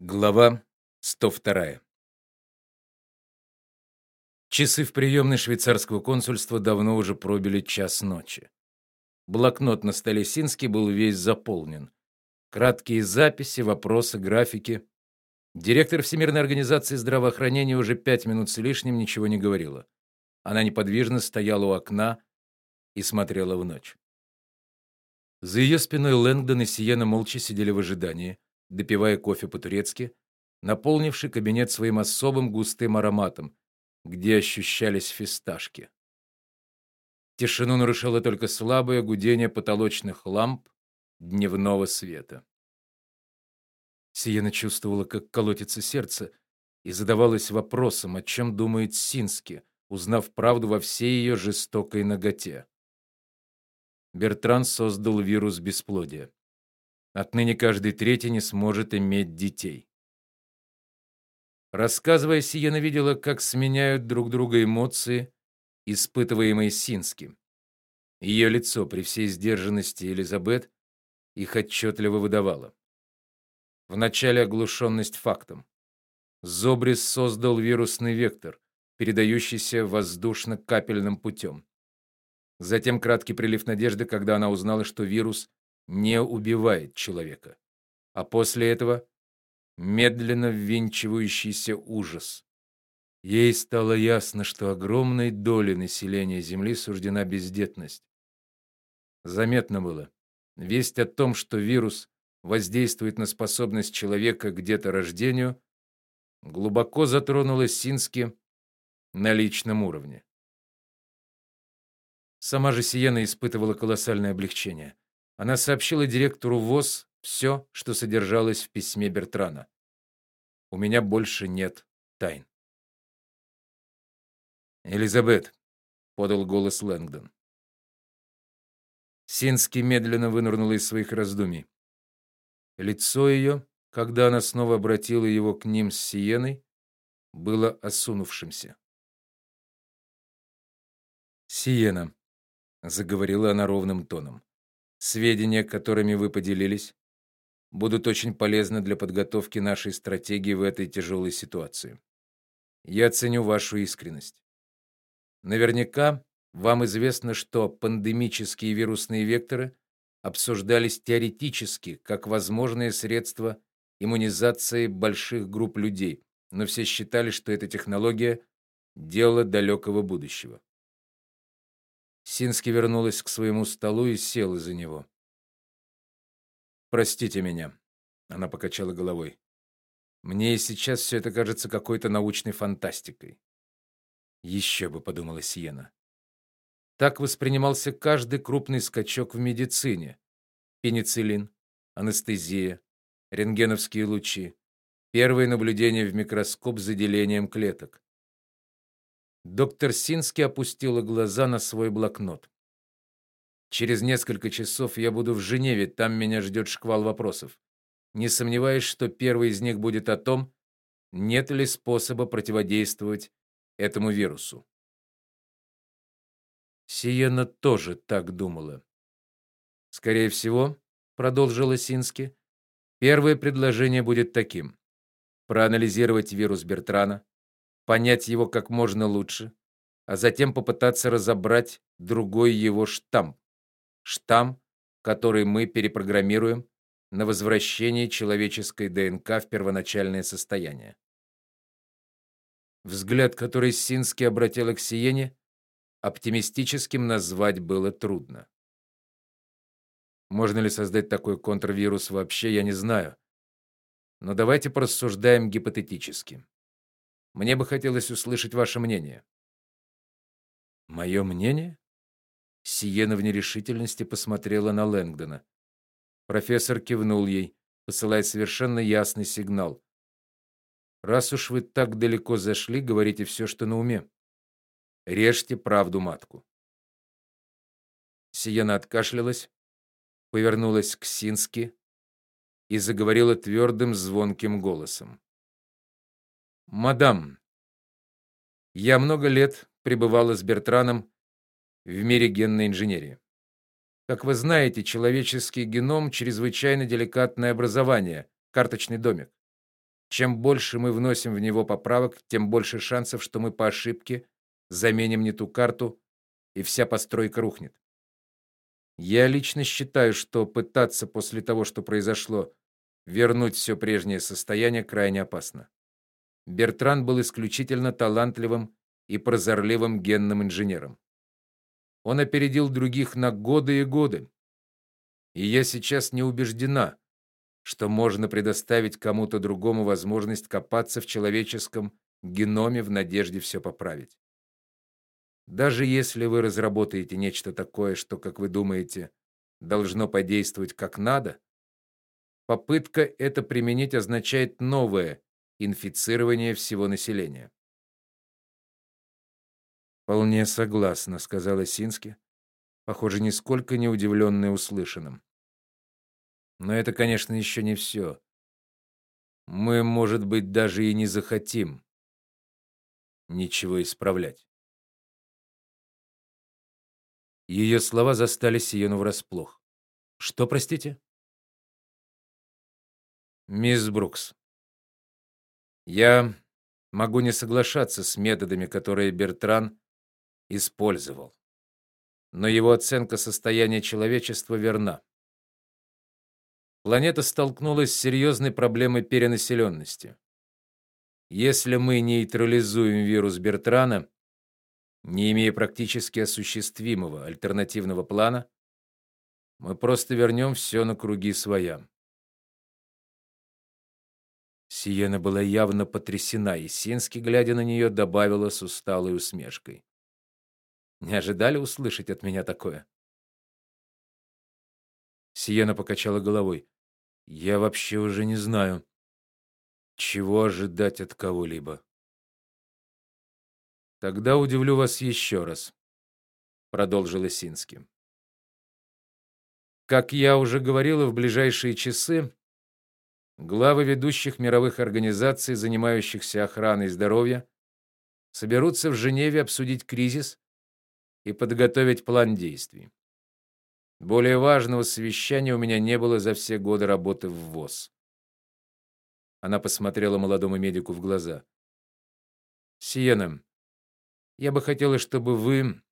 Глава 102. Часы в приемной швейцарского консульства давно уже пробили час ночи. Блокнот на столе Сински был весь заполнен. Краткие записи, вопросы, графики. Директор Всемирной организации здравоохранения уже пять минут с лишним ничего не говорила. Она неподвижно стояла у окна и смотрела в ночь. За ее спиной Лэнгдон и Сиена молча сидели в ожидании допивая кофе по-турецки, наполнивший кабинет своим особым густым ароматом, где ощущались фисташки. Тишину нарушало только слабое гудение потолочных ламп дневного света. Сиена чувствовала, как колотится сердце, и задавалась вопросом, о чем думает Сински, узнав правду во всей ее жестокой наготе. Бертран создал вирус бесплодия. Отныне каждый третий не сможет иметь детей. Рассказывая, Сиена видела, как сменяют друг друга эмоции, испытываемые Синским. Ее лицо при всей сдержанности Элизабет их отчетливо выдавало. Вначале оглушенность фактом. Зобрис создал вирусный вектор, передающийся воздушно-капельным путем. Затем краткий прилив надежды, когда она узнала, что вирус не убивает человека, а после этого медленно ввинчивающийся ужас. Ей стало ясно, что огромной доле населения Земли суждена бездетность. Заметно было, весть о том, что вирус воздействует на способность человека к деторождению, глубоко затронула Сински на личном уровне. Сама же Сиена испытывала колоссальное облегчение. Она сообщила директору ВОЗ все, что содержалось в письме Бертрана. У меня больше нет тайн. Элизабет, подал голос Лэнгдон. Синский медленно вынырнула из своих раздумий. Лицо ее, когда она снова обратила его к ним с Сиеной, было осунувшимся. Сиена, заговорила она ровным тоном. Сведения, которыми вы поделились, будут очень полезны для подготовки нашей стратегии в этой тяжелой ситуации. Я ценю вашу искренность. Наверняка вам известно, что пандемические вирусные векторы обсуждались теоретически как возможное средство иммунизации больших групп людей, но все считали, что эта технология дело далекого будущего. Сински вернулась к своему столу и села за него. Простите меня, она покачала головой. Мне и сейчас все это кажется какой-то научной фантастикой. «Еще бы, подумала Сиена. Так воспринимался каждый крупный скачок в медицине: пенициллин, анестезия, рентгеновские лучи, первые наблюдения в микроскоп за делением клеток. Доктор Сински опустила глаза на свой блокнот. Через несколько часов я буду в Женеве, там меня ждет шквал вопросов. Не сомневаюсь, что первый из них будет о том, нет ли способа противодействовать этому вирусу. Сиена тоже так думала. Скорее всего, продолжила Сински, первое предложение будет таким: проанализировать вирус Бертрана, понять его как можно лучше, а затем попытаться разобрать другой его штамм. Штамм, который мы перепрограммируем на возвращение человеческой ДНК в первоначальное состояние. Взгляд, который Сински обратила к Сиене, оптимистическим назвать было трудно. Можно ли создать такой контрвирус вообще, я не знаю. Но давайте порассуждаем гипотетически. Мне бы хотелось услышать ваше мнение. Мое мнение? Сиена в нерешительности посмотрела на Лэнгдона. Профессор кивнул ей, посылая совершенно ясный сигнал. Раз уж вы так далеко зашли, говорите все, что на уме. Режьте правду матку. Сиена откашлялась, повернулась к Сински и заговорила твердым звонким голосом. Мадам, я много лет пребывала с Бертраном в мире генной инженерии. Как вы знаете, человеческий геном чрезвычайно деликатное образование, карточный домик. Чем больше мы вносим в него поправок, тем больше шансов, что мы по ошибке заменим не ту карту, и вся постройка рухнет. Я лично считаю, что пытаться после того, что произошло, вернуть все прежнее состояние крайне опасно. Бертран был исключительно талантливым и прозорливым генным инженером. Он опередил других на годы и годы. И я сейчас не убеждена, что можно предоставить кому-то другому возможность копаться в человеческом геноме в надежде все поправить. Даже если вы разработаете нечто такое, что, как вы думаете, должно подействовать как надо, попытка это применить означает новое инфицирование всего населения. Вполне согласна, сказала Сински, похоже, нисколько не удивленная услышанным. Но это, конечно, еще не все. Мы, может быть, даже и не захотим ничего исправлять. Ее слова застали Сиену врасплох. Что, простите? Мисс Брукс. Я могу не соглашаться с методами, которые Бертран использовал. Но его оценка состояния человечества верна. Планета столкнулась с серьезной проблемой перенаселенности. Если мы нейтрализуем вирус Бертрана, не имея практически осуществимого альтернативного плана, мы просто вернем все на круги своя. Сиена была явно потрясена, и Синский, глядя на нее, добавила с усталой усмешкой: не ожидали услышать от меня такое? Сиена покачала головой. Я вообще уже не знаю, чего ожидать от кого-либо. Тогда удивлю вас еще раз, продолжила Сински. Как я уже говорила, в ближайшие часы главы ведущих мировых организаций, занимающихся охраной здоровья, соберутся в Женеве обсудить кризис, и подготовить план действий. Более важного совещания у меня не было за все годы работы в ВОЗ. Она посмотрела молодому медику в глаза. Сиена, я бы хотела, чтобы вы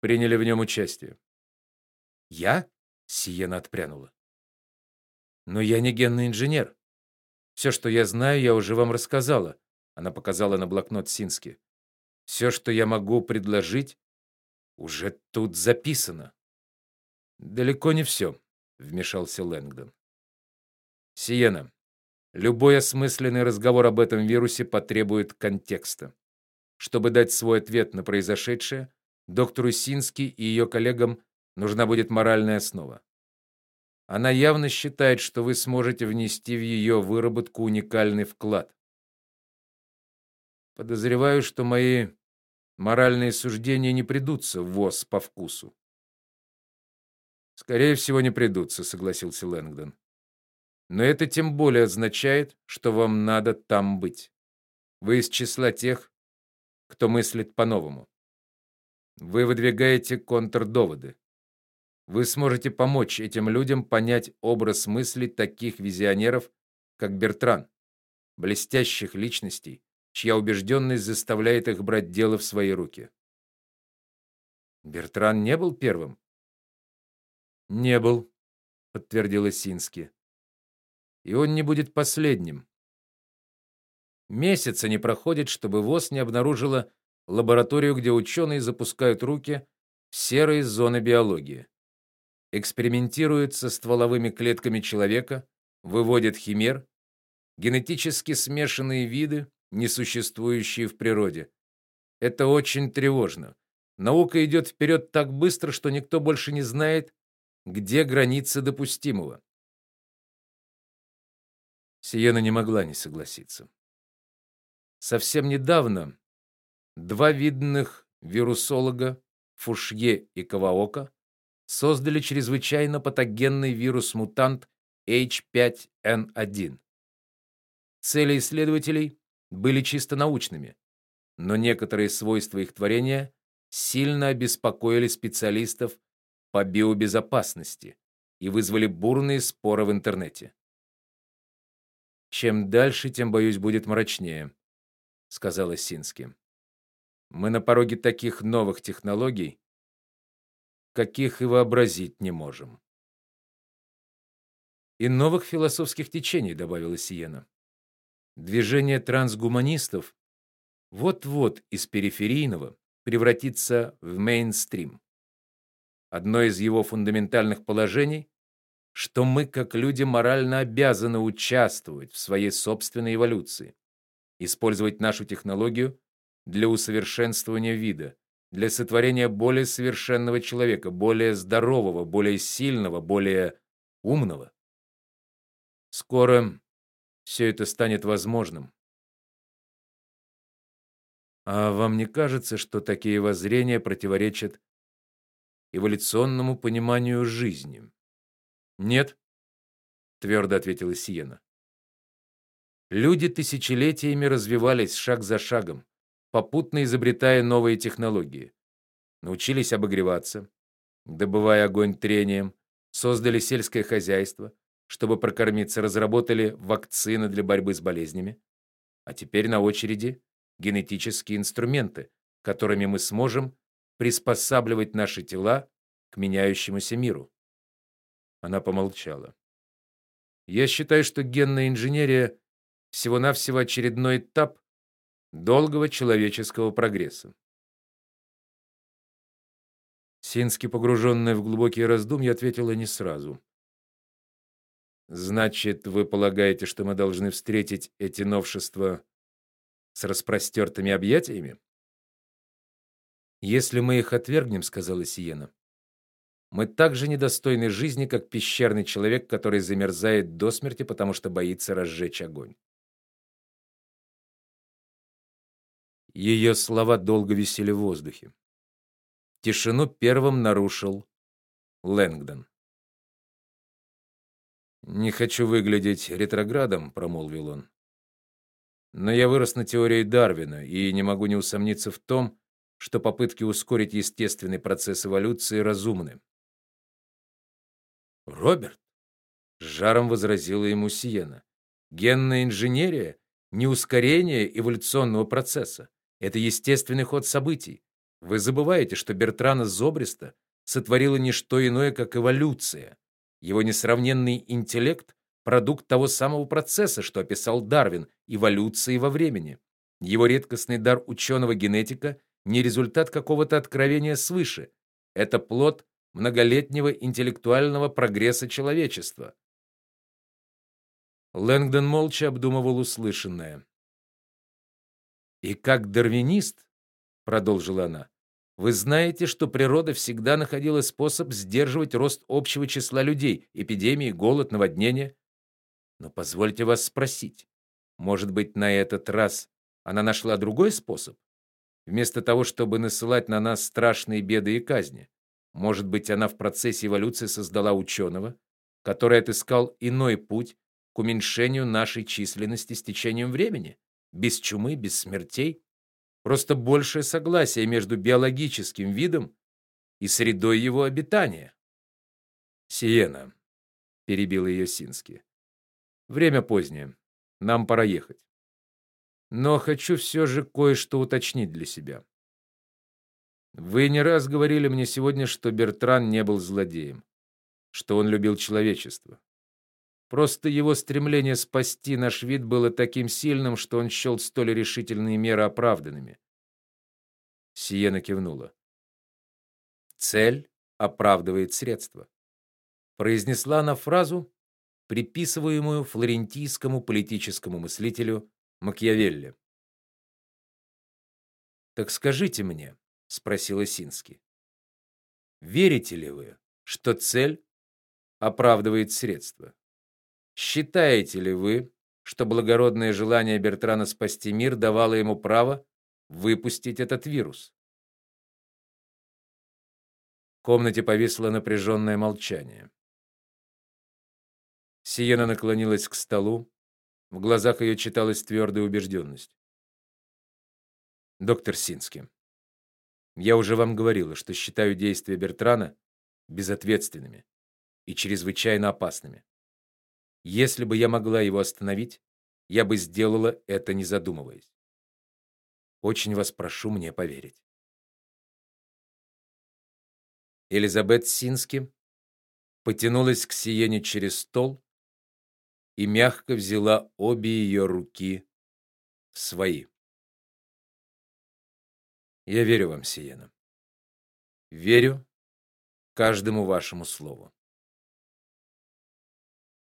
приняли в нем участие. Я? Сиена отпрянула. Но я не генный инженер. Все, что я знаю, я уже вам рассказала. Она показала на блокнот Сински. Все, что я могу предложить, уже тут записано. Далеко не все, вмешался Лэнгдон. Сиена, любой осмысленный разговор об этом вирусе потребует контекста. Чтобы дать свой ответ на произошедшее, доктору Сински и ее коллегам нужна будет моральная основа. Она явно считает, что вы сможете внести в ее выработку уникальный вклад. Подозреваю, что мои моральные суждения не придутся в ВОЗ по вкусу. Скорее всего, не придутся, согласился Лэнгдон. Но это тем более означает, что вам надо там быть. Вы из числа тех, кто мыслит по-новому. Вы выдвигаете контрдоводы. Вы сможете помочь этим людям понять образ мысли таких визионеров, как Бертран, блестящих личностей, чья убежденность заставляет их брать дело в свои руки. Бертран не был первым. Не был, подтвердила Сински. И он не будет последним. Месяца не проходит, чтобы ВОЗ не обнаружила лабораторию, где ученые запускают руки в серые зоны биологии. Экспериментируют со стволовыми клетками человека, выводят химер, генетически смешанные виды, несуществующие в природе. Это очень тревожно. Наука идет вперед так быстро, что никто больше не знает, где границы допустимого. Сиена не могла не согласиться. Совсем недавно два видных вирусолога, Фушье и Каваока, создали чрезвычайно патогенный вирус-мутант H5N1. Цели исследователей были чисто научными, но некоторые свойства их творения сильно обеспокоили специалистов по биобезопасности и вызвали бурные споры в интернете. Чем дальше, тем боюсь будет мрачнее, сказала Сински. Мы на пороге таких новых технологий, каких и вообразить не можем. И новых философских течений, добавила Сиена. Движение трансгуманистов вот-вот из периферийного превратится в мейнстрим. Одно из его фундаментальных положений что мы, как люди, морально обязаны участвовать в своей собственной эволюции, использовать нашу технологию для усовершенствования вида, для сотворения более совершенного человека, более здорового, более сильного, более умного. Скоро все это станет возможным. А вам не кажется, что такие воззрения противоречат эволюционному пониманию жизни? Нет, твердо ответила Сиена. Люди тысячелетиями развивались шаг за шагом, попутно изобретая новые технологии. Научились обогреваться, добывая огонь трением, создали сельское хозяйство, чтобы прокормиться, разработали вакцины для борьбы с болезнями. А теперь на очереди генетические инструменты, которыми мы сможем приспосабливать наши тела к меняющемуся миру. Она помолчала. Я считаю, что генная инженерия всего-навсего очередной этап долгого человеческого прогресса. Сински, погруженная в глубокие раздумья, ответила не сразу. Значит, вы полагаете, что мы должны встретить эти новшества с распростертыми объятиями? Если мы их отвергнем, сказала Сиена, мы так же недостойны жизни, как пещерный человек, который замерзает до смерти, потому что боится разжечь огонь. Ее слова долго висели в воздухе. Тишину первым нарушил Лэнгдон. Не хочу выглядеть ретроградом, промолвил он. Но я вырос на теории Дарвина и не могу не усомниться в том, что попытки ускорить естественный процесс эволюции разумны. Роберт, с жаром возразила ему Сиена. Генная инженерия не ускорение эволюционного процесса, это естественный ход событий. Вы забываете, что Бертрана Зобриста сотворила не что иное, как эволюция. Его несравненный интеллект продукт того самого процесса, что описал Дарвин эволюции во времени. Его редкостный дар ученого-генетика не результат какого-то откровения свыше. Это плод многолетнего интеллектуального прогресса человечества. Лэнгдон молча обдумывал услышанное. И как дарвинист, продолжила она, вы знаете, что природа всегда находила способ сдерживать рост общего числа людей, эпидемии, голод, наводнения. Но позвольте вас спросить, может быть, на этот раз она нашла другой способ? Вместо того, чтобы насылать на нас страшные беды и казни, может быть, она в процессе эволюции создала ученого, который отыскал иной путь к уменьшению нашей численности с течением времени, без чумы, без смертей, просто большее согласие между биологическим видом и средой его обитания. Сиена, перебил ее Сински. Время позднее. Нам пора ехать. Но хочу все же кое-что уточнить для себя. Вы не раз говорили мне сегодня, что Бертран не был злодеем, что он любил человечество. Просто его стремление спасти наш вид было таким сильным, что он счел столь решительные меры оправданными. Сиена кивнула. Цель оправдывает средства. Произнесла она фразу, приписываемую флорентийскому политическому мыслителю Макиавелли. Так скажите мне, спросила Сински. Верите ли вы, что цель оправдывает средства? Считаете ли вы, что благородное желание Бертрана спасти мир давало ему право выпустить этот вирус? В комнате повисло напряженное молчание. Сиена наклонилась к столу, в глазах ее читалась твердая убежденность. Доктор Сински, я уже вам говорила, что считаю действия Бертрана безответственными и чрезвычайно опасными. Если бы я могла его остановить, я бы сделала это не задумываясь. Очень вас прошу мне поверить. Элизабет Сински потянулась к Сиене через стол и мягко взяла обе ее руки в свои. Я верю вам, Сиена. Верю каждому вашему слову.